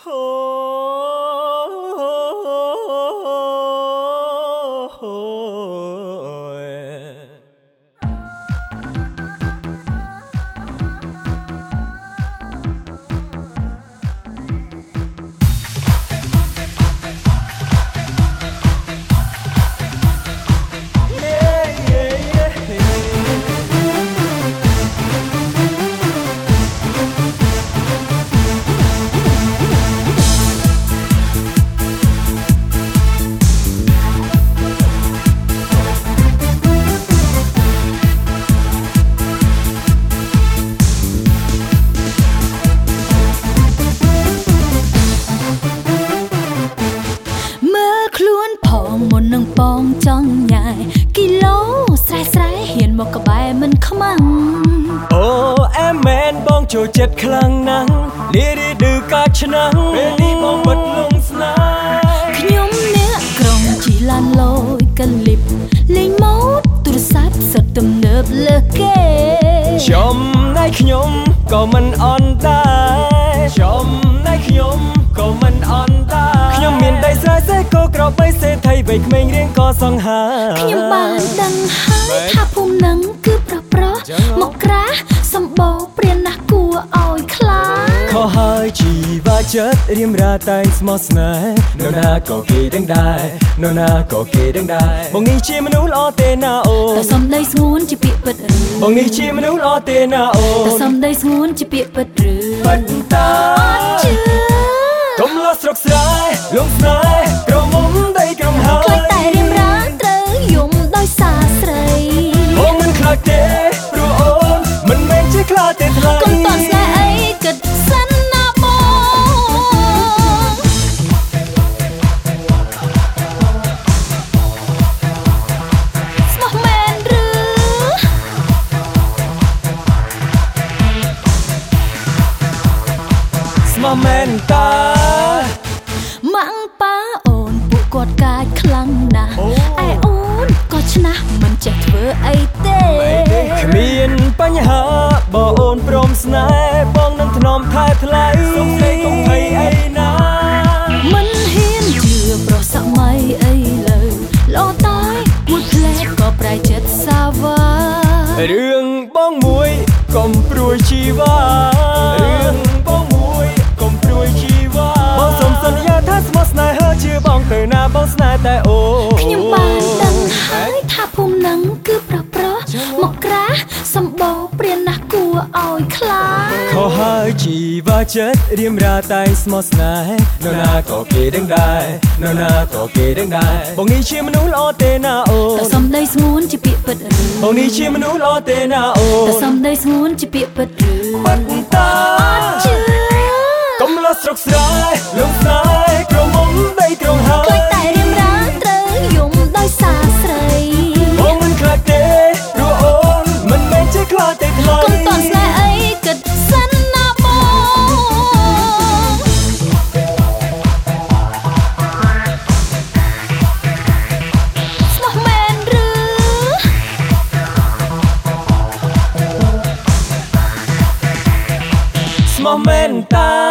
មើ ចូលចិត្តខ្លាំងណាស់លីរីឌឺកាឆ្នាំងពេលនេះបងបិទលងស្នេហ៍ខ្ញុំអ្នកក្រុងជីឡានលយកលិបលេងម៉ូតទូរស័ព្ទសុទ្ធទំនើបលើសគេចំណែកខ្ញុំក៏មិនអន់ដែរចំណែកខ្ញុំក៏មិនអន់ដែរខ្ញុំមានដៃស្រែសេះក៏ក្របីសេដ្ឋីវ័យក្មេងរៀងក៏សង្ហាខ្ញុំបានដឹងហើយម៉េចថាភូមិនឹងគឺប្រប្រោះចឹងហ៎មកក្រាស់សម្បូរព្រានណាស់គួរ ឲ្យខ្លាចខុសហើយជីវ៉ាចិត្តរៀមរាតែងស្មោះស្នេហ៍នៅណាក៏គេដឹងដែរនៅណាក៏គេដឹងដែរបងនេះជាមនុស្សល្អទេណាអូតែសំដីស្ងួនជាពាក្យពិតឬបងនេះជាមនុស្សល្អទេណាអូតែសំដីស្ងួនជាពាក្យពិតឬប៉ុន្តែជឿកុំលោះស្រុកស្រែលងស្នេហ៍ក្រមុំដីក្រុងហើខ្លាចយតែរៀមរាត្រូវយំដោយសារស្រីបងមិនខ្លាចទេព្រោះអូនមិនមែនជាខ្លាចទេថ្លៃ នតាម៉ាំងប៉ាអូនពួកគាត់កាចខ្លាំងណាស់អូឯអូនក៏ឆ្នះមិនចេះធ្វើអីទេគ្មានបញ្ហាបើអូនព្រមស្នេហ៍បងនឹងធ្នមថែថ្លៃសុំស្ដីកុំភ័យអីណាមិនហ៊ានជឿប្រុសសម័យអីលើលោតាយមួយផ្លែក៏ប្រែចិត្តសាវ៉ារឿងបងមួយកុំព្រួយជីវ៉ា ងទៅណាបងស្នេហ៍តែអូនខ្ញុំបានដឹងហើយថាភូមិនឹងគឺប្រប្រោះមកក្រាស់សម្បូរព្រានណាស់គួរឲ្យខ្លាចខុសហើយជីវ៉ាចិត្តរៀមរាតែងស្មោះស្នេហ៍នៅណាក៏គេដឹងដែរនៅណាក៏គេដឹងដែរបងនេះជាមនុស្សល្អទេណាអូតែនសំដីស្ងួនជាពាក្យពិតឬបងនេះជាមនុស្សល្អទេណាអូតែនសំដីស្ងួនជាពាក្យពិតឬប៉ុន្តែជឿកុំលោះស្រុកស្រែលងស្នេហ៍ក្រ ស្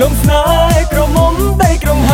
លំស្នេហ៍ក្រមុំដីក្រុងហើ